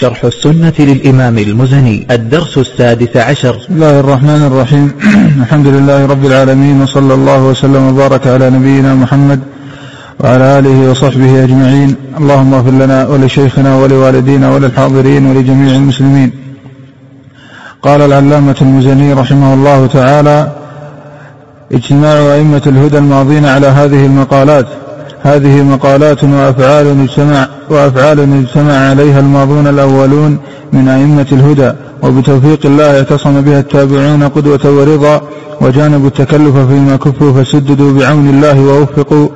شرح السنة للإمام المزني الدرس السادس عشر. بسم الله الرحمن الرحيم. الحمد لله رب العالمين وصلى الله وسلم وبارك على نبينا محمد وعلى آله وصحبه أجمعين. اللهم اغفر لنا ولشيخنا ولوالدينا وللحاضرين ولجميع المسلمين. قال العلامة المزني رحمه الله تعالى اجتماع أئمة الهدى الماضين على هذه المقالات هذه مقالات وأفعال اجتمع وأفعال اجتمع عليها الماضون الأولون من أئمة الهدى وبتوفيق الله اعتصم بها التابعون قدوة ورضا وجانبوا التكلف فيما كفوا فسددوا بعون الله ووفقوا.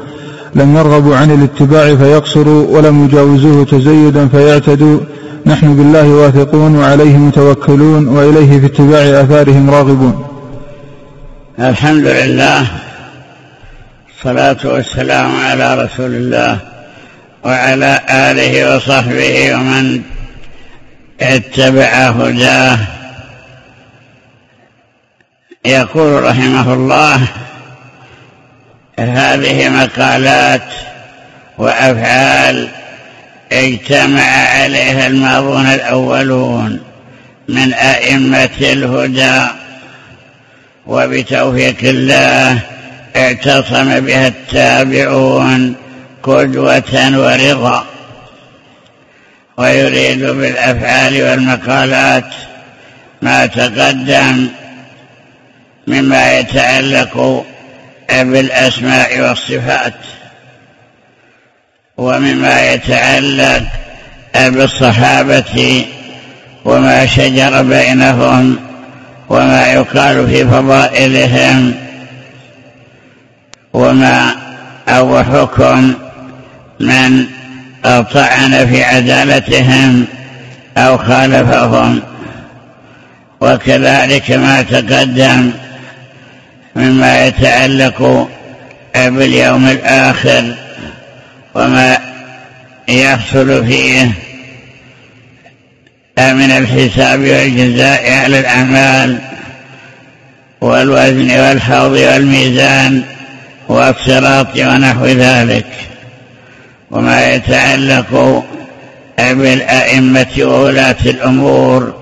لم يرغبوا عن الاتباع فيقصروا ولم يجاوزوه تزيدا فيعتدوا. نحن بالله واثقون وعليه متوكلون وإليه في اتباع آثارهم راغبون. الحمد لله الصلاة والسلام على رسول الله وعلى آله وصحبه ومن اتبع هداه. يقول رحمه الله هذه مقالات وأفعال اجتمع عليها الماضون الأولون من أئمة الهدى وبتوفيق الله اعتصم بها التابعون قدوة ورضا ويريد بالأفعال والمقالات ما تقدم مما يتعلق بالأسماء والصفات ومما يتعلق بالصحابة وما شجر بينهم وما يقال في فضائلهم وما أو حكم من طعن في عدالتهم أو خالفهم. وكذلك ما تقدم مما يتعلق باليوم الآخر وما يحصل فيه من الحساب والجزاء على الأعمال والوزن والحوض والميزان والصراط ونحو ذلك. وما يتعلق بالأئمة وولاة الأمور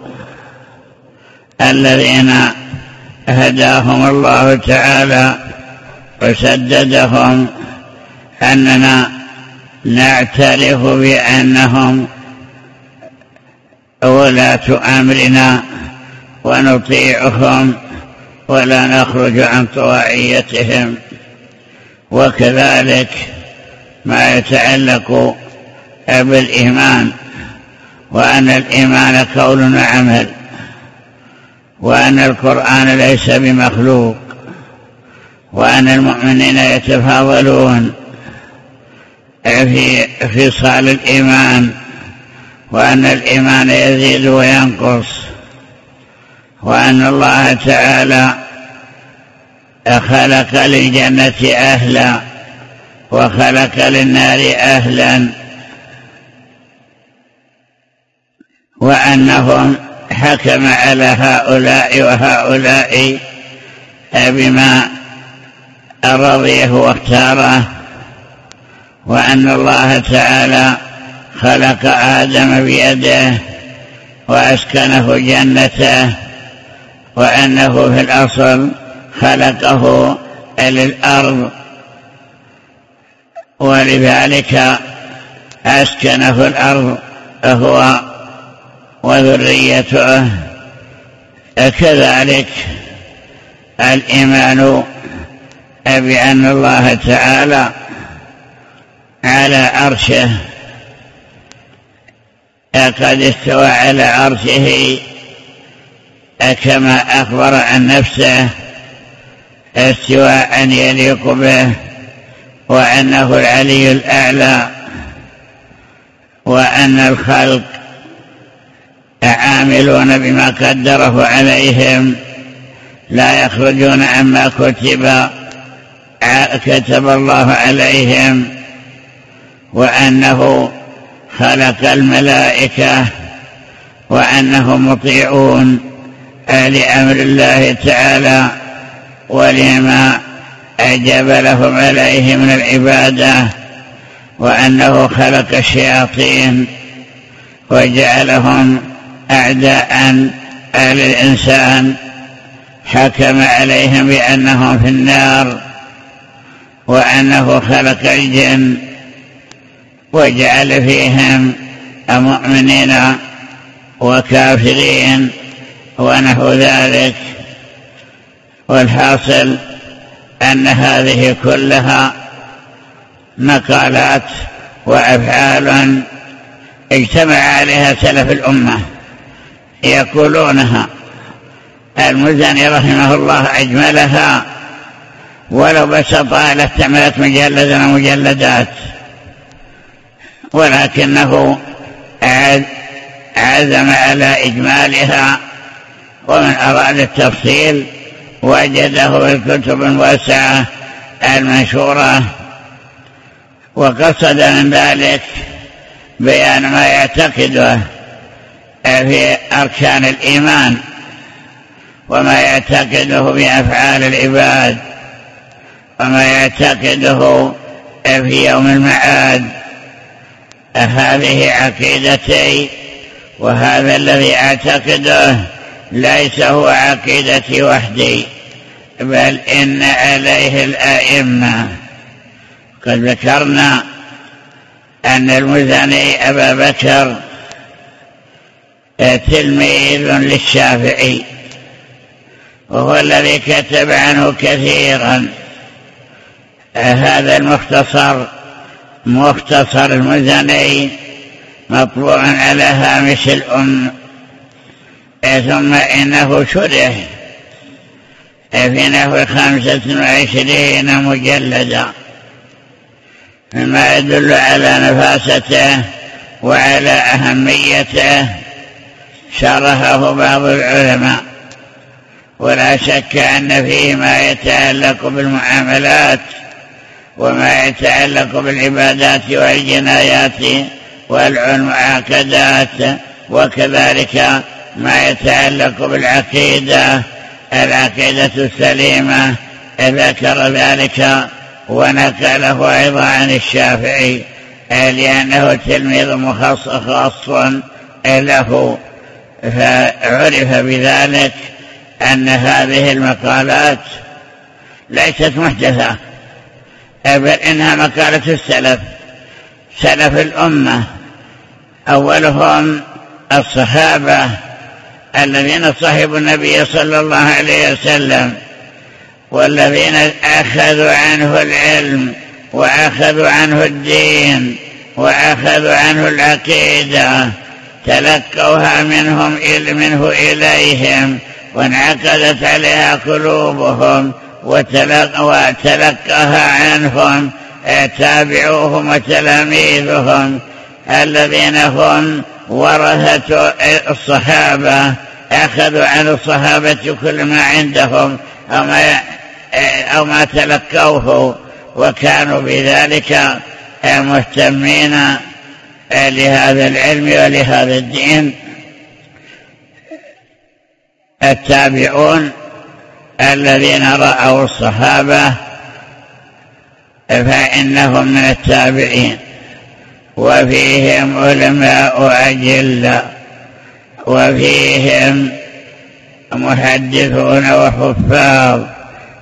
الذين هداهم الله تعالى وسددهم أننا نعترف بأنهم ولاة أمرنا ونطيعهم ولا نخرج عن طواعيتهم. وكذلك ما يتعلق بالإيمان وأن الإيمان قول وعمل وأن القرآن ليس بمخلوق وأن المؤمنين يتفاضلون في خصال الإيمان وأن الإيمان يزيد وينقص وأن الله تعالى خلق للجنة أهلا وخلق للنار أهلا وأنهم حكم على هؤلاء وهؤلاء بما رضيه واختاره وأن الله تعالى خلق آدم بيده وأسكنه جنته وأنه في الأصل خلقه للأرض ولذلك أسكنه الأرض هو وذريته. كذلك الإيمان بأن الله تعالى على عرشه قد استوى على عرشه كما أخبر عن نفسه. استواء يليق به وأنه العلي الأعلى وأن الخلق عاملون بما قدره عليهم لا يخرجون عما كتب كتب الله عليهم وأنه خلق الملائكة وأنهم مطيعون لأمر الله تعالى. ولما أجب لهم عليه من العبادة وأنه خلق الشياطين وجعلهم أعداء للإنسان حكم عليهم بأنهم في النار وأنه خلق الجن وجعل فيهم مؤمنين وكافرين ونحو ذلك. والحاصل أن هذه كلها مقالات وأفعال اجتمع عليها سلف الأمة يقولونها. المزني رحمه الله أجملها ولو بسطها لاحتملت مجلدا ومجلدات ولكنه عزم على إجمالها ومن أراد التفصيل وجده في الكتب الواسعة المنشورة وقصد من ذلك بيان ما يعتقده في أركان الإيمان وما يعتقده بأفعال العباد وما يعتقده في يوم المعاد. هذه عقيدتي وهذا الذي أعتقده ليس هو عقيدتي وحدي بل إن عليه الأئمة. قد ذكرنا أن المزني أبا بكر تلميذ للشافعي وهو الذي كتب عنه كثيرا. هذا المختصر مختصر المزني مطبوع على هامش الأم ثم إنه شرح. في نحو خمسة وعشرين مجلدا. مما يدل على نفاسته وعلى أهميته. شرحه بعض العلماء. ولا شك أن فيه ما يتعلق بالمعاملات وما يتعلق بالعبادات والجنايات والمعاقدات وكذلك ما يتعلق بالعقيدة العقيدة السليمة ذكر ذلك ونقله أيضا عن الشافعي لأنه تلميذ مخصص له فعرف بذلك أن هذه المقالات ليست محدثة بل إنها مقالة السلف سلف الأمة أولهم الصحابة الذين صحبوا النبي صلى الله عليه وسلم والذين أخذوا عنه العلم وأخذوا عنه الدين وأخذوا عنه العقيدة تلقوها منهم منه إليهم وانعقدت عليها قلوبهم وتلقاها عنهم تابعوهم وتلاميذهم الذين هم ورثة الصحابة أخذوا عن الصحابة كل ما عندهم أو ما, أو ما تلقوه وكانوا بذلك مهتمين لهذا العلم ولهذا الدين. التابعون الذين رأوا الصحابة فإنهم من التابعين وفيهم علماء أجل. وفيهم محدثون وحفاظ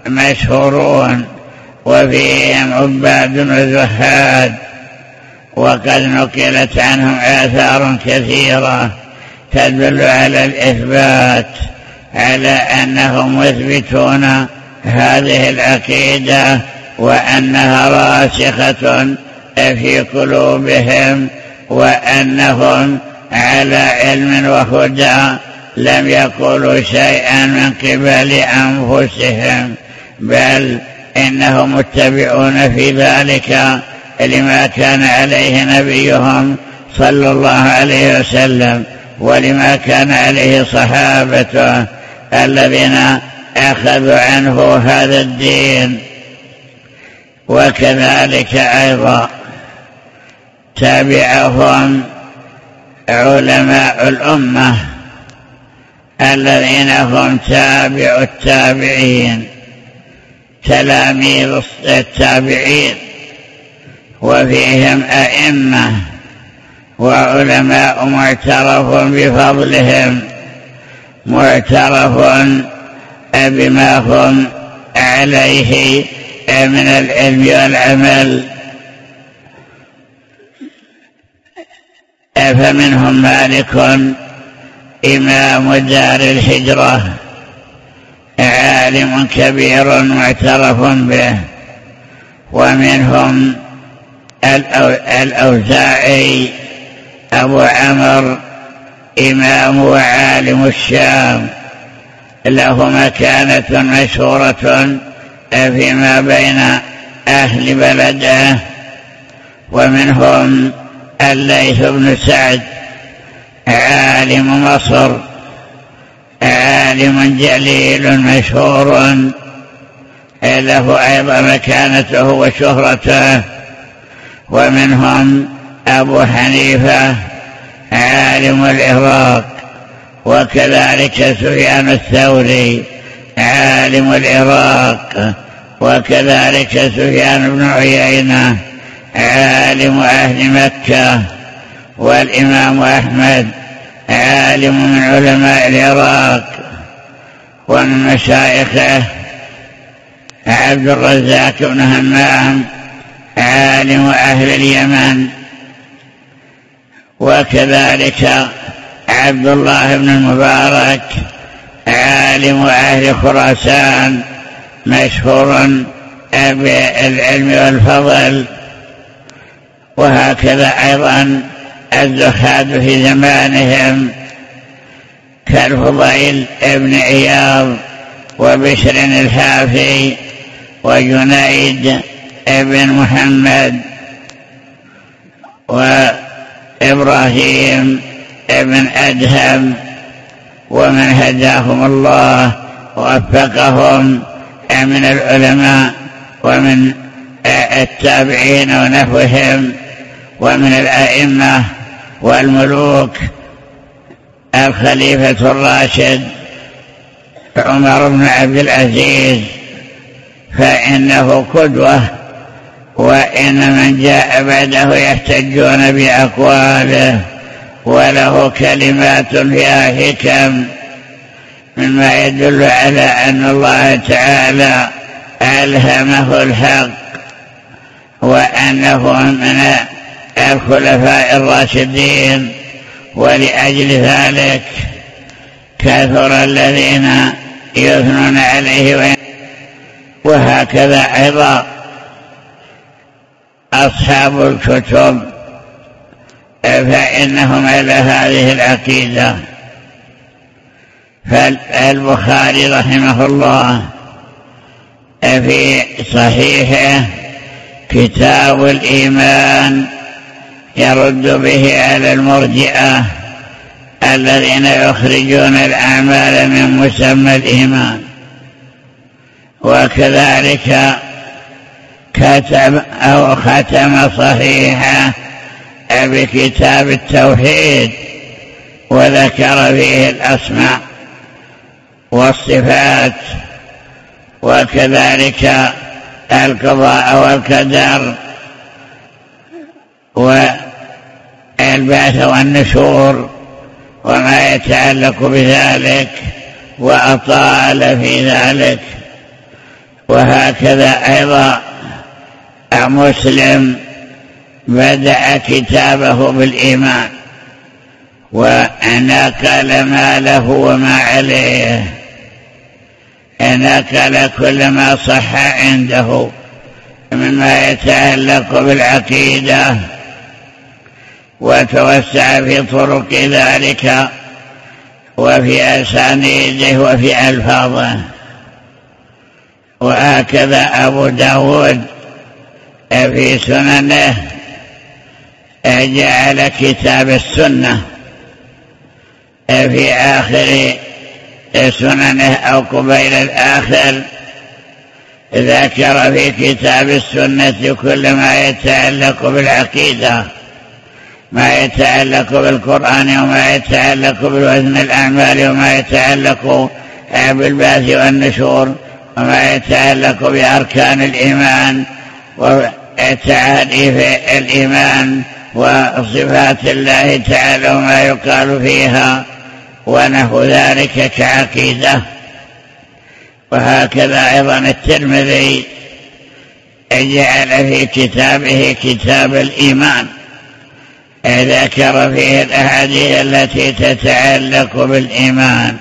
مشهورون وفيهم عباد وزهاد وقد نقلت عنهم آثار كثيرة تدل على الإثبات على أنهم يثبتون هذه العقيدة وأنها راسخة في قلوبهم وأنهم على علم وهدى لم يقولوا شيئا من قبل أنفسهم بل إنهم متبعون في ذلك لما كان عليه نبيهم صلى الله عليه وسلم ولما كان عليه صحابته الذين أخذوا عنه هذا الدين. وكذلك أيضا تابعهم علماء الأمة الذين هم تابع التابعين تلاميذ التابعين وفيهم أئمة وعلماء معترف بفضلهم معترف بما هم عليه من العلم والعمل. فمنهم مالك إمام دار الهجرة عالم كبير معترف به ومنهم الأوزاعي أبو عمر إمام وعالم الشام. له مكانة مشهورة فيما بين أهل بلده ومنهم الليث بن سعد عالم مصر عالم جليل مشهور. له أيضا مكانته وشهرته ومنهم أبو حنيفة عالم العراق وكذلك سفيان الثوري عالم العراق وكذلك سفيان بن عيينة. عالم أهل مكة والإمام أحمد عالم من علماء العراق ومن مشايخه عبد الرزاق بن همام عالم أهل اليمن وكذلك عبد الله بن المبارك عالم أهل خراسان مشهور بالعلم والفضل وهكذا أيضا الزهاد في زمانهم كالفضيل ابن عياض وبشر الحافي وجنيد ابن محمد وإبراهيم ابن أدهم ومن هداهم الله ووفقهم من العلماء ومن التابعين ونحوهم ومن الأئمة والملوك الخليفة الراشد عمر بن عبد العزيز فإنه قدوة وإن من جاء بعده يحتجون بأقواله وله كلمات فيها حكم مما يدل على أن الله تعالى ألهمه الحق وأنه من الخلفاء الراشدين ولأجل ذلك كثر الذين يثنون عليه وهكذا أيضا أصحاب الكتب فإنهم على هذه العقيدة. فالبخاري رحمه الله في صحيحه كتاب الإيمان يرد به على المرجئة الذين يخرجون الأعمال من مسمى الإيمان. وكذلك كتب أو ختم صحيحة بكتاب التوحيد وذكر فيه الأسماء والصفات وكذلك القضاء والقدر والبعث والنشور وما يتعلق بذلك وأطال في ذلك. وهكذا أيضا مسلم بدأ كتابه بالإيمان ونقل ما له وما عليه نقل كل ما صح عنده مما يتعلق بالعقيدة. وتوسع في طرق ذلك وفي أسانيده وفي ألفاظه. وهكذا أبو داود في سننه جعل كتاب السنة في آخر سننه أو قبيل الآخر. ذكر في كتاب السنة كل ما يتعلق بالعقيدة. ما يتعلق بالقرآن وما يتعلق بالوزن الأعمال وما يتعلق بالبعث والنشور وما يتعلق بأركان الإيمان وتعاليف الإيمان وصفات الله تعالى وما يقال فيها ونحو ذلك كعقيدة. وهكذا أيضا الترمذي جعل في كتابه كتاب الإيمان. ذكر فيه الأحاديث التي تتعلق بالإيمان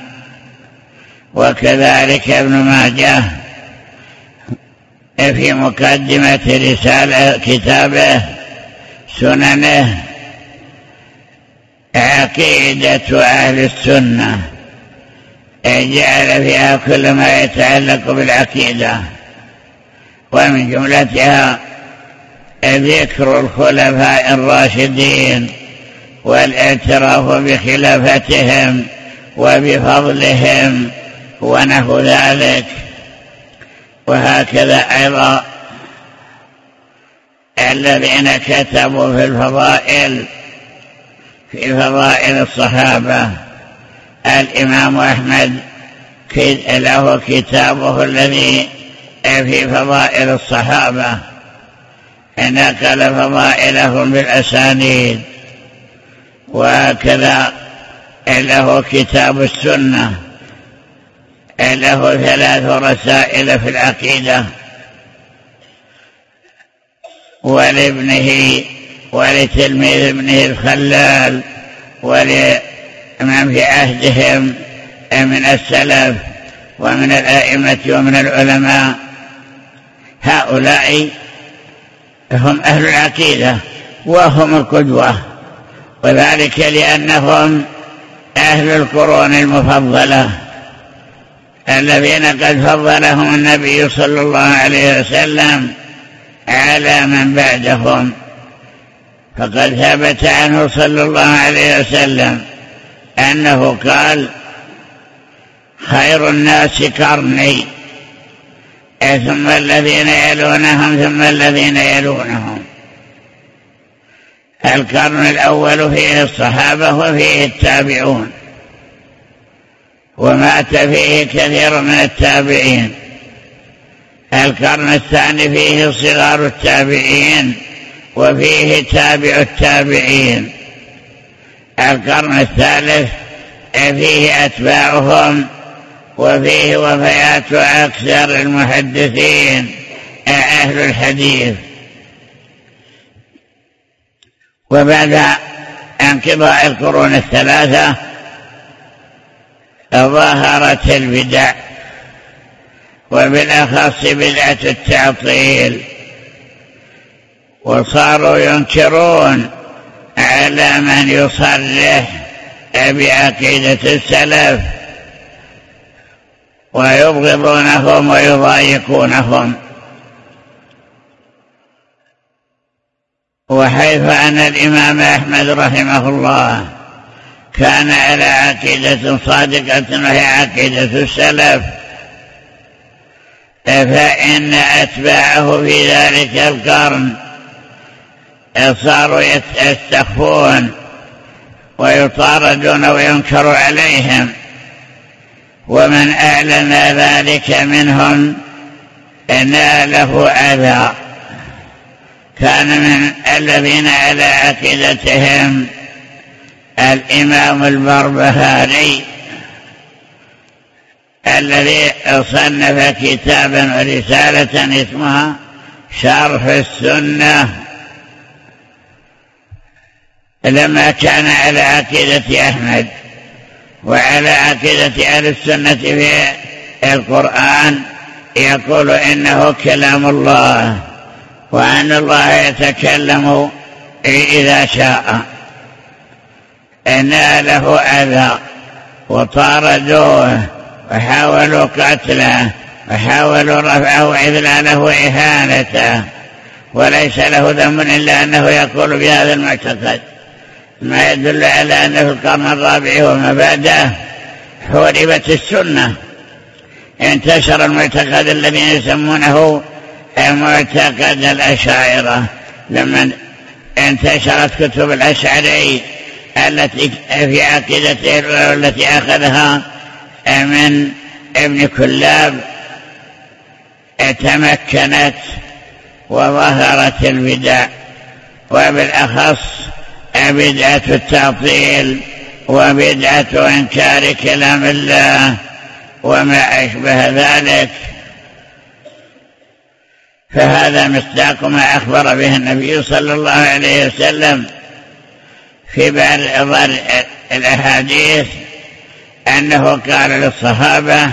وكذلك ابن ماجه في مقدمة رسالة كتابه سننه عقيدة أهل السنة. جعل فيها كل ما يتعلق بالعقيدة ومن جملتها ذكر الخلفاء الراشدين والإعتراف بخلافتهم وبفضلهم ونحو ذلك. وهكذا أيضا الذين كتبوا في الفضائل في فضائل الصحابة. الإمام أحمد له كتابه الذي في فضائل الصحابة. نقل فضائلهم بالأسانيد. وكذا له كتاب السنة. له ثلاث رسائل في العقيدة. ولابنه ولتلميذ ابنه الخلال ولمن في عهدهم من السلف ومن الأئمة ومن العلماء. هؤلاء هم أهل العقيدة وهم القدوة. وذلك لأنهم أهل القرون المفضلة الذين قد فضلهم النبي صلى الله عليه وسلم على من بعدهم. فقد ثبت عنه صلى الله عليه وسلم أنه قال خير الناس قرني. ثم الذين يلونهم ثم الذين يلونهم. القرن الأول فيه الصحابة وفيه التابعون. ومات فيه كثير من التابعين. القرن الثاني فيه صغار التابعين وفيه تابع التابعين. القرن الثالث فيه أتباعهم وفيه وفيات أكثر المحدثين أهل الحديث. وبعد انقضاء القرون الثلاثة ظهرت البدع وبالأخص بدعة التعطيل وصاروا ينكرون على من يصرح بعقيدة السلف. ويبغضونهم ويضايقونهم. وحيث أن الإمام أحمد رحمه الله كان على عقيدة صادقة وهي عقيدة السلف فإن أتباعه في ذلك القرن صاروا يستخفون ويطاردون وينكر عليهم. ومن أعلن ذلك منهم ناله أذى. كان من الذين على عقيدتهم الإمام البربهاري الذي صنف كتابا ورسالة اسمها شرح السنة. لما كان على عقيدة أحمد. وعلى عقيدة أهل السنة في القرآن يقول إنه كلام الله وأن الله يتكلم إذا شاء. ناله أذى وطاردوه وحاولوا قتله وحاولوا رفعه وإذلاله وإهانته وليس له ذنب إلا أنه يقول بهذا المعتقد. ما يدل على أنه في القرن الرابع وما بعده. حوربت السنة. انتشر المعتقد الذي يسمونه معتقد الأشاعرة. لما انتشرت كتب الأشعري التي في عقيدته التي أخذها من ابن كلاب تمكنت وظهرت البدع. وبالأخص بدعة التعطيل وبدعة إنكار كلام الله وما أشبه ذلك. فهذا مصداق ما أخبر به النبي صلى الله عليه وسلم في بعض الأحاديث أنه قال للصحابة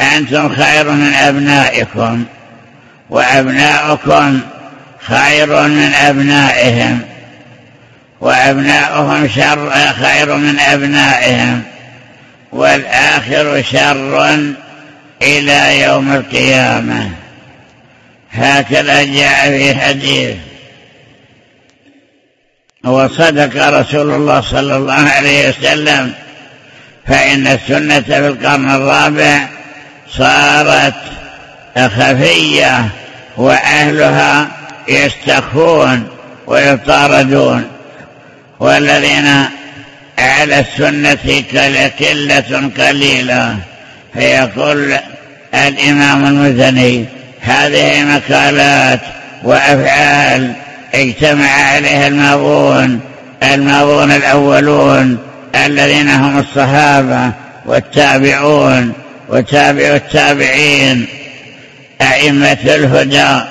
أنتم خير من أبنائكم وأبناؤكم خير من أبنائهم. وأبناؤهم شر خير من أبنائهم والآخر شر إلى يوم القيامة. هكذا جاء في حديث وصدق رسول الله صلى الله عليه وسلم فإن السنة في القرن الرابع صارت خفية وأهلها يستخفون ويطاردون. والذين على السنة كلة قليلة. فيقول الإمام المزني. هذه مقالات وأفعال اجتمع عليها الماضون الماضون الأولون الذين هم الصحابة والتابعون وتابع التابعين. أئمة الهدى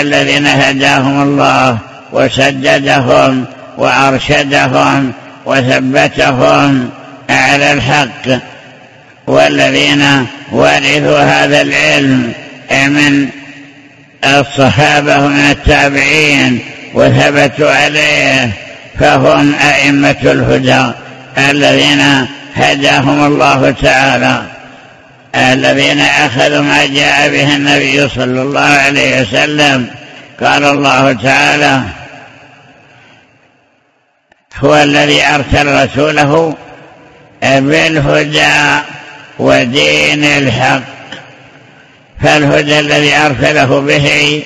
الذين هداهم الله وسددهم وأرشدهم وثبتهم على الحق. والذين ورثوا هذا العلم من الصحابة ومن التابعين وثبتوا عليه فهم أئمة الهدى الذين هداهم الله تعالى الذين أخذوا ما جاء به النبي صلى الله عليه وسلم. قال الله تعالى هو الذي أرسل رسوله بالهدى ودين الحق. فالهدى الذي أرسله به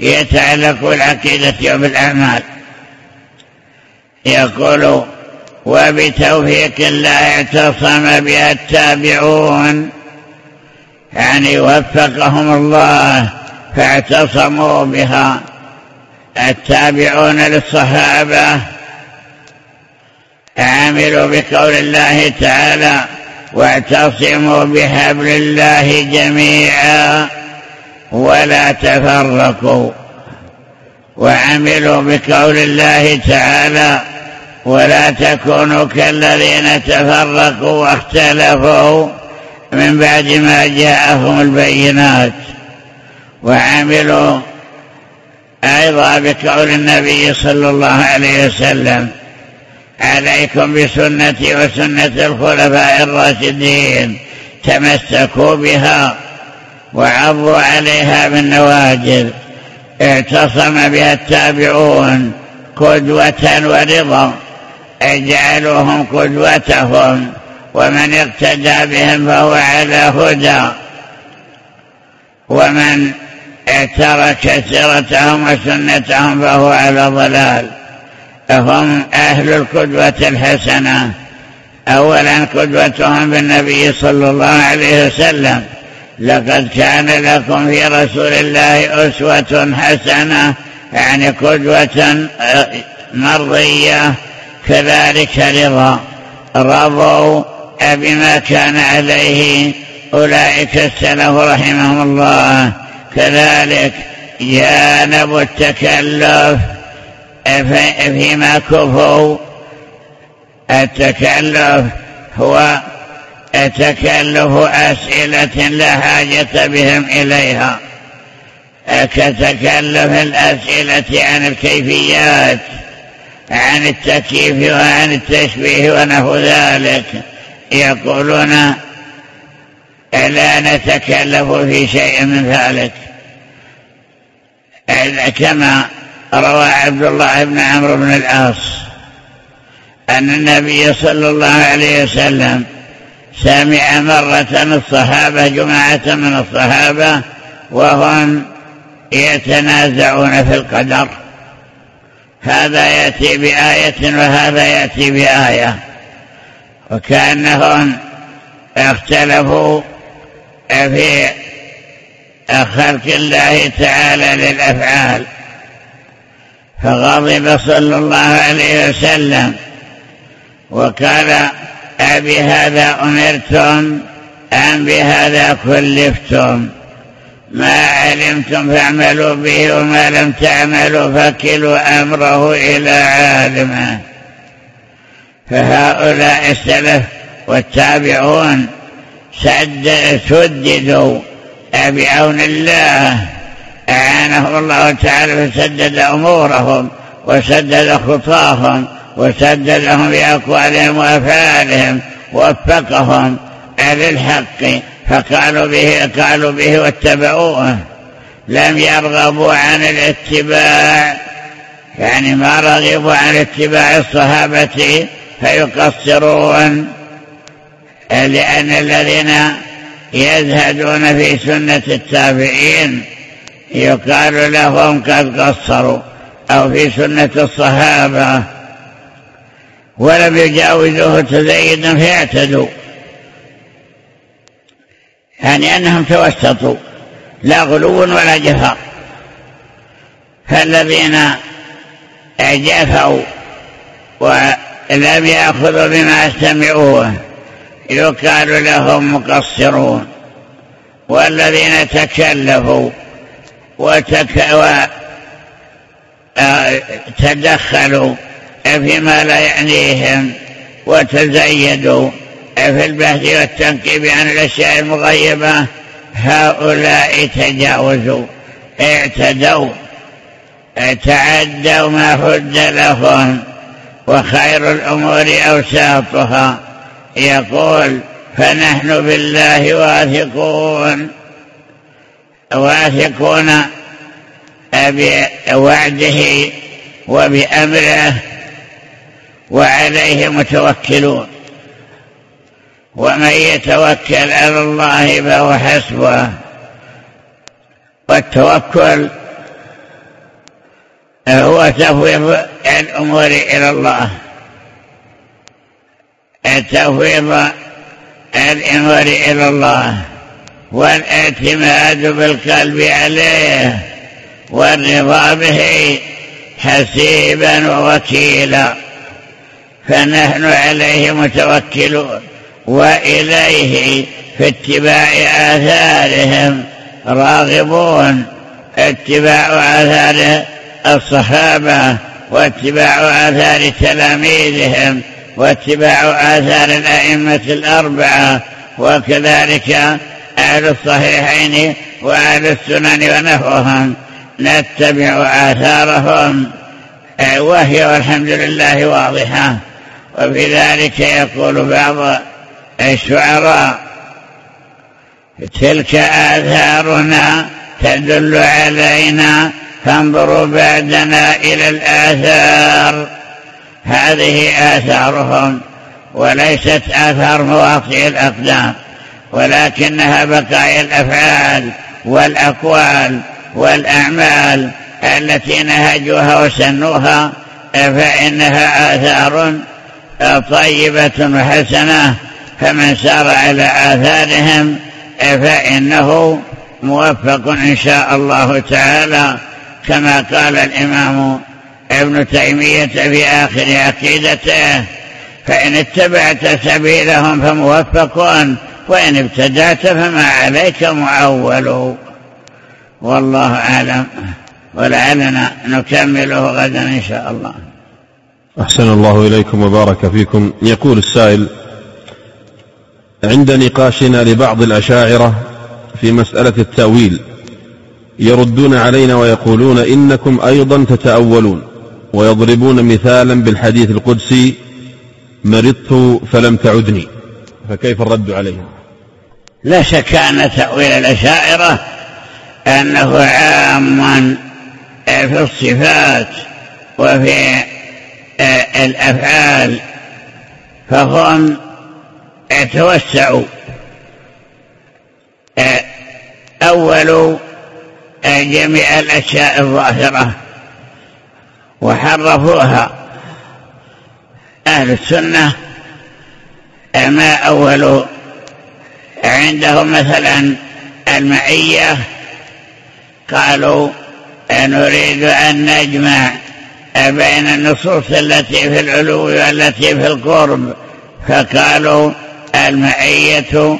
يتعلق بالعقيدة وبالأعمال يقول وبتوفيق الله اعتصم بها التابعون. يعني وفقهم الله فاعتصموا بها التابعون للصحابة. عملوا بقول الله تعالى واعتصموا بحبل الله جميعا ولا تفرقوا. وعملوا بقول الله تعالى ولا تكونوا كالذين تفرقوا واختلفوا من بعد ما جاءهم البينات. وعملوا أيضا بقول النبي صلى الله عليه وسلم عليكم بسنتي وسنة الخلفاء الراشدين. تمسكوا بها وعضوا عليها بالنواجذ. اعتصم بها التابعون قدوة ورضا. اجعلوهم قدوتهم. ومن اقتدى بهم فهو على هدى. ومن ترك سيرتهم وسنتهم فهو على ضلال. هم أهل القدوة الحسنة. أولا قدوتهم بالنبي صلى الله عليه وسلم. لقد كان لكم في رسول الله أسوة حسنة يعني قدوة مرضية كذلك رضا. رضوا بما كان عليه. أولئك السلف رحمهم الله. كذلك جانبوا التكلف. فيما كفوا. التكلف هو تكلف أسئلة لا حاجة بهم إليها. كتكلف الأسئلة عن الكيفيات عن التكييف وعن التشبيه ونحو ذلك. يقولون لا نتكلف في شيء من ذلك. كما روى عبد الله بن عمرو بن العاص أن النبي صلى الله عليه وسلم سمع مرة الصحابة جماعة من الصحابة وهم يتنازعون في القدر. هذا يأتي بآية وهذا يأتي بآية. وكأنهم اختلفوا في خلق الله تعالى للأفعال. فغضب صلى الله عليه وسلم. وقال أبي هذا أمرتم أم بهذا كلفتم؟ ما علمتم فاعملوا به وما لم تعملوا فكلوا أمره إلى عالمه. فهؤلاء السلف والتابعون سددوا بعون الله. أعانهم الله تعالى فسدد أمورهم وسدد خطاهم وسددهم بأقوالهم وأفعالهم ووفقهم للحق فقالوا به قالوا به واتبعوه. لم يرغبوا عن الاتباع يعني ما رغبوا عن اتباع الصحابة فيقصرون. لأن الذين يزهدون في سنة التابعين يقال لهم قد قصروا أو في سنة الصحابة ولم يجاوزوه تزيدا فيعتدوا. يعني أنهم توسطوا لا غلو ولا جفاء. فالذين جفوا ولم يأخذوا بما سمعوه يقال لهم مقصرون والذين تكلفوا وتدخلوا فيما لا يعنيهم وتزيدوا في البحث والتنقيب عن الأشياء المغيبة. هؤلاء تجاوزوا اعتدوا تعدوا ما حد لهم وخير الأمور أوساطها. يقول فنحن بالله واثقون. واثقون بوعده وبأمره وعليه متوكلون. ومن يتوكل على الله فهو حسبه. والتوكل هو تفويض الأمور إلى الله. تفويض الأمور إلى الله. والاعتماد بالقلب عليه والرضا به حسيبا ووكيلا. فنحن عليه متوكلون وإليه في اتباع آثارهم راغبون. اتباع آثار الصحابة واتباع آثار تلاميذهم واتباع آثار الأئمة الأربعة وكذلك أهل الصحيحين وأهل السنن ونحوهم نتبع آثارهم. وهي والحمد لله واضحة. وفي ذلك يقول بعض الشعراء تلك آثارنا تدل علينا فانظروا بعدنا إلى الآثار. هذه آثارهم وليست آثار مواطئ الأقدام. ولكنها بقايا الأفعال والأقوال والأعمال التي نهجوها وسنوها فإنها آثار طيبة وحسنة فمن سار على آثارهم فإنه موفق إن شاء الله تعالى. كما قال الإمام ابن تيمية في آخر عقيدته فإن اتبعت سبيلهم فموفق وإن ابتدعت فما عليك معول والله أعلم. ولعلنا نكمله غدا إن شاء الله. أحسن الله إليكم وبارك فيكم. يقول السائل عند نقاشنا لبعض الأشاعرة في مسألة التأويل يردون علينا ويقولون إنكم أيضا تتأولون ويضربون مثالا بالحديث القدسي مرضت فلم تعدني. فكيف الرد عليهم؟ لا شك أن تأويل الأشاعرة أنه عام في الصفات وفي الأفعال فهم توسعوا. أول جميع الأشياء الظاهرة وحرفوها. أهل السنة ما أول عندهم مثلا المعية. قالوا نريد أن نجمع بين النصوص التي في العلو والتي في القرب. فقالوا المعية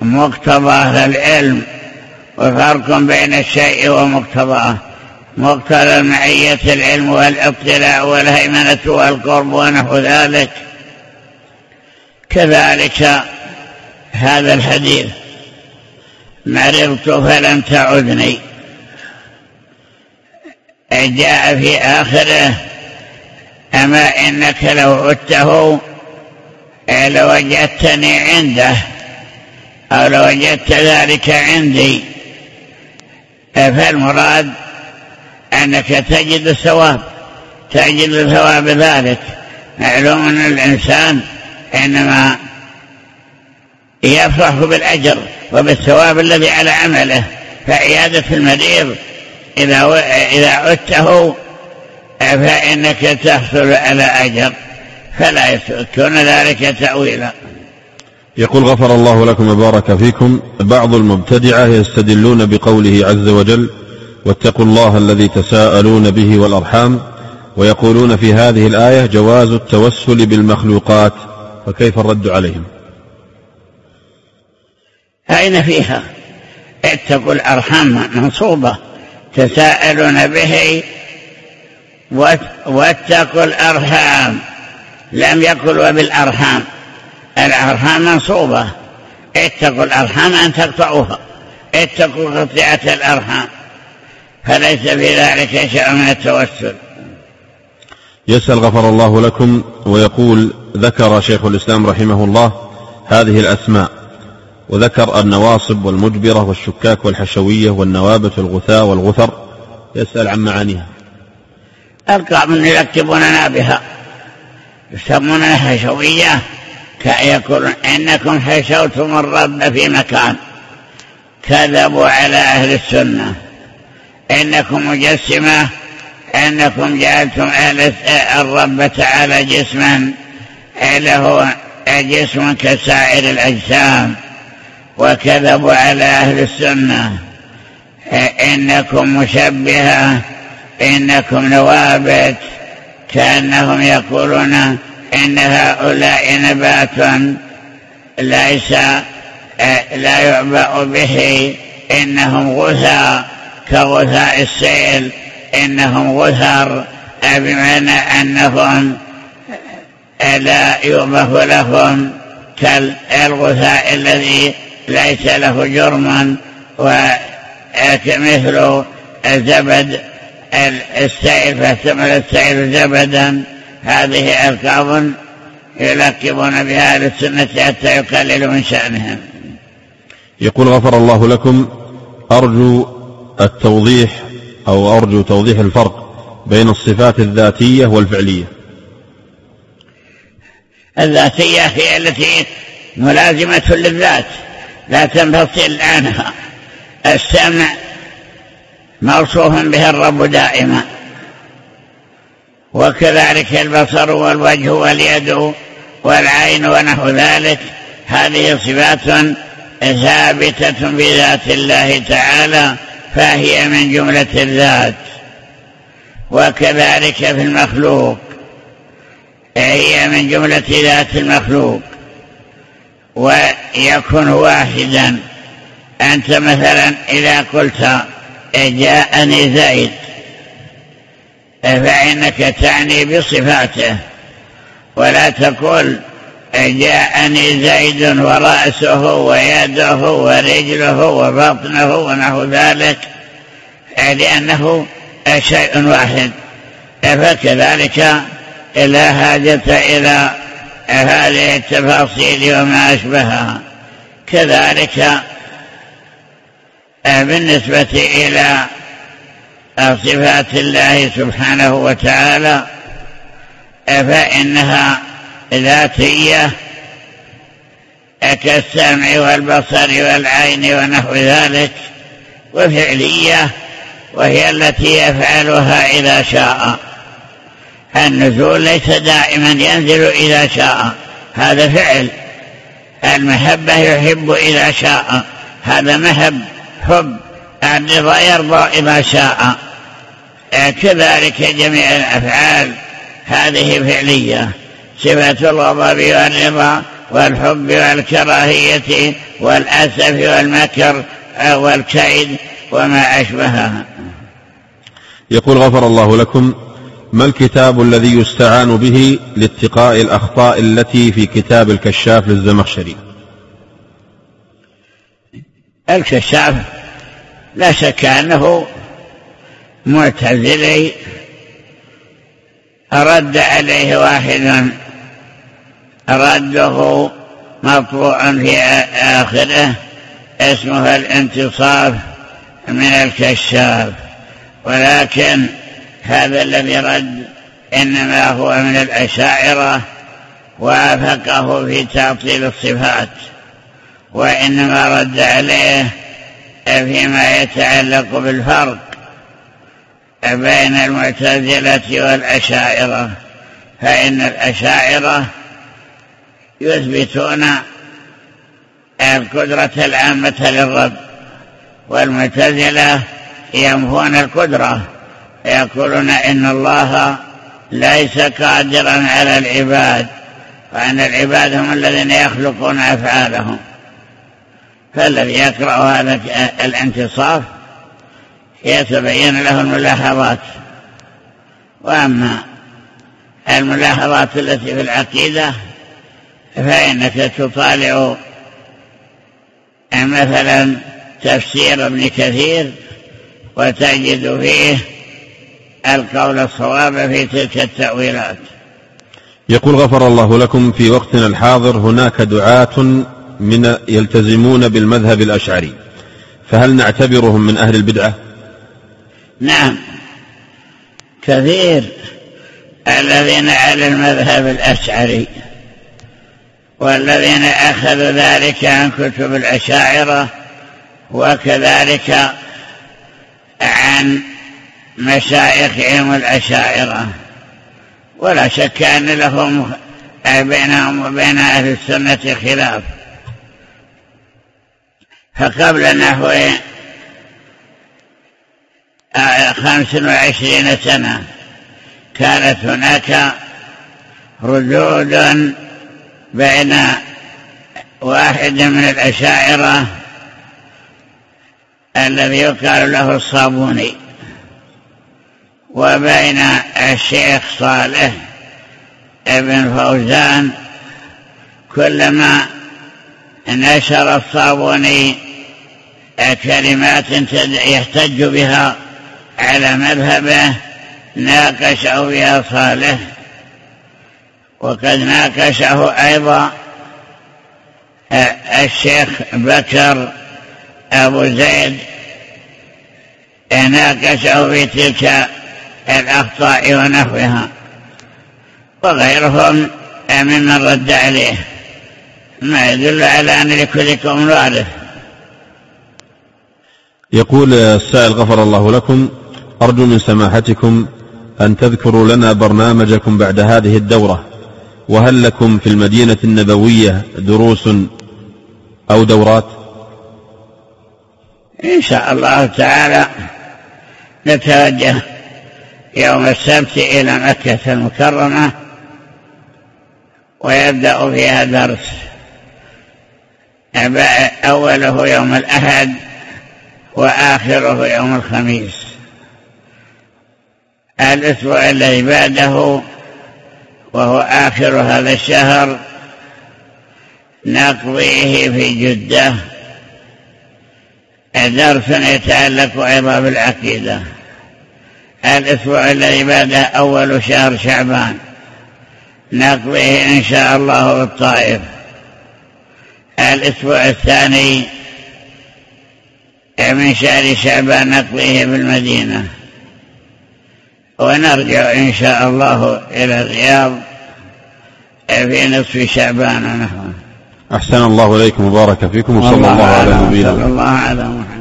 مقتضى العلم وفرق بين الشيء ومقتضاه. مقتضى المعية العلم والاطلاع والهيمنة والقرب ونحو ذلك. كذلك هذا الحديث مرضت فلم تعدني. جاء في آخره أما إنك لو عدته لوجدتني عنده أو لوجدت ذلك عندي. فالمراد أنك تجد الثواب تجد ثواب ذلك. معلوم أن الإنسان إنما يفرح بالأجر وبالثواب الذي على عمله فعيادة المريض إذا إذا عدته فإنك تحصل على أجر فلا يكون ذلك تأويلا. يقول غفر الله لكم وبارك فيكم. بعض المبتدعة يستدلون بقوله عز وجل واتقوا الله الذي تساءلون به والأرحام ويقولون في هذه الآية جواز التوسل بالمخلوقات فكيف الرد عليهم؟ أين فيها؟ اتقوا الأرحام منصوبة. تساءلون به واتقوا الأرحام. لم يقل وبالأرحام. الأرحام منصوبة. اتقوا الأرحام أن تقطعوها. اتقوا قطيعة الأرحام. فليس في ذلك شيء من التوسل. يسأل غفر الله لكم ويقول ذكر شيخ الإسلام رحمه الله هذه الأسماء. وذكر النواصب والمجبرة والشكاك والحشوية والنوابة والغثاء والغثر يسأل عن معانيها. القوم يركبوننا بها يسمونها حشوية يقولون إنكم حشوتم الرب في مكان كذبوا على أهل السنة. إنكم مجسمة أنكم جعلتم الرب تعالى جسما له جسم كسائر الأجسام. وكذبوا على أهل السنة. إنكم مشبهة إنكم نوابت كأنهم يقولون إن هؤلاء نبات ليس لا يعبأ به. إنهم غثى كغثاء السيل. إنهم غثر بمعنى أنهم لا يؤبه لهم كالغثاء الذي ليس له جرم ومثل زبد السائل فاحتمل السائل زبدا. هذه ألقاب يلقبون بها أهل السنة حتى يقللوا من شأنهم. يقول غفر الله لكم أرجو التوضيح أو أرجو توضيح الفرق بين الصفات الذاتية والفعلية. الذاتية هي التي ملازمة للذات. لا تنفصل عنها السمع موصوف به الرب دائما. وكذلك البصر والوجه واليد والعين ونحو ذلك هذه صفات ثابتة بذات الله تعالى فهي من جملة الذات. وكذلك في المخلوق هي من جملة ذات المخلوق. ويكون واحدا. أنت مثلا إذا قلت جاءني زيد فإنك تعني بصفاته ولا تقول جاءني زيد ورأسه ويده ورجله وبطنه ونحو ذلك لأنه شيء واحد. فكذلك لا حاجة إلى هذه التفاصيل وما أشبهها. كذلك بالنسبة إلى صفات الله سبحانه وتعالى فإنها ذاتية كالسمع والبصر والعين ونحو ذلك وفعلية وهي التي يفعلها إذا شاء. النزول ليس دائما ينزل إذا شاء. هذا فعل. المحبة يحب إذا شاء. هذا محب حب. الرضا يرضى إذا شاء. كذلك جميع الأفعال. هذه فعلية. صفة الغضب والرضا والحب والكراهية والأسف والمكر والكيد وما أشبهها. يقول غفر الله لكم ما الكتاب الذي يستعان به لاتقاء الأخطاء التي في كتاب الكشاف للزمخشري؟ الكشاف لا شك أنه معتزلي رد عليه واحد رده مطبوع في آخره اسمه الانتصاف من الكشاف ولكن هذا الذي رد إنما هو من الأشاعرة وافقه في تعطيل الصفات وإنما رد عليه فيما يتعلق بالفرق بين المعتزلة والأشاعرة فإن الأشاعرة يثبتون القدرة العامة للرب والمعتزلة ينفون القدرة. يقولون إن الله ليس قادرا على العباد وأن العباد هم الذين يخلقون أفعالهم. فالذي يقرأ هذا الانتصاف يتبين له الملاحظات. وأما الملاحظات التي في العقيدة فإنك تطالع مثلا تفسير ابن كثير وتجد فيه القول الصواب في تلك التأويلات. يقول غفر الله لكم في وقتنا الحاضر هناك دعاة من يلتزمون بالمذهب الأشعري. فهل نعتبرهم من أهل البدعة؟ نعم. كثير الذين على المذهب الأشعري والذين أخذوا ذلك عن كتب الأشاعرة وكذلك عن مشايخهم الأشاعرة ولا شك أن لهم بينهم وبين أهل السنة خلاف. فقبل نحو خمس وعشرين سنة كانت هناك ردود بين واحد من الأشاعرة الذي يقال له الصابوني. وبين الشيخ صالح ابن فوزان كلما نشر الصابوني كلمات يحتج بها على مذهبه ناقشه بها صالح وقد ناقشه أيضا الشيخ بكر أبو زيد ناقشه في تلك الأخطاء ونحوها. وغيرهم ممن رد عليه. ما يدل على أن لكل قوم وارث يقول السائل غفر الله لكم أرجو من سماحتكم أن تذكروا لنا برنامجكم بعد هذه الدورة. وهل لكم في المدينة النبوية دروس أو دورات؟ إن شاء الله تعالى نتوجه يوم السبت إلى مكة المكرمة ويبدأ فيها درس. أوله يوم الأحد وآخره يوم الخميس. الأسبوع الذي بعده وهو آخر هذا الشهر نقضيه في جدة. درس يتعلق أيضا بالعقيدة. الأسبوع الذي بعده أول شهر شعبان. نقضيه إن شاء الله بالطائف الأسبوع الثاني من شهر شعبان نقضيه بالمدينة. ونرجع إن شاء الله إلى الرياض في نصف شعبان نحو أحسن الله إليكم وبارك فيكم وصلى الله على نبينا الله على محمد.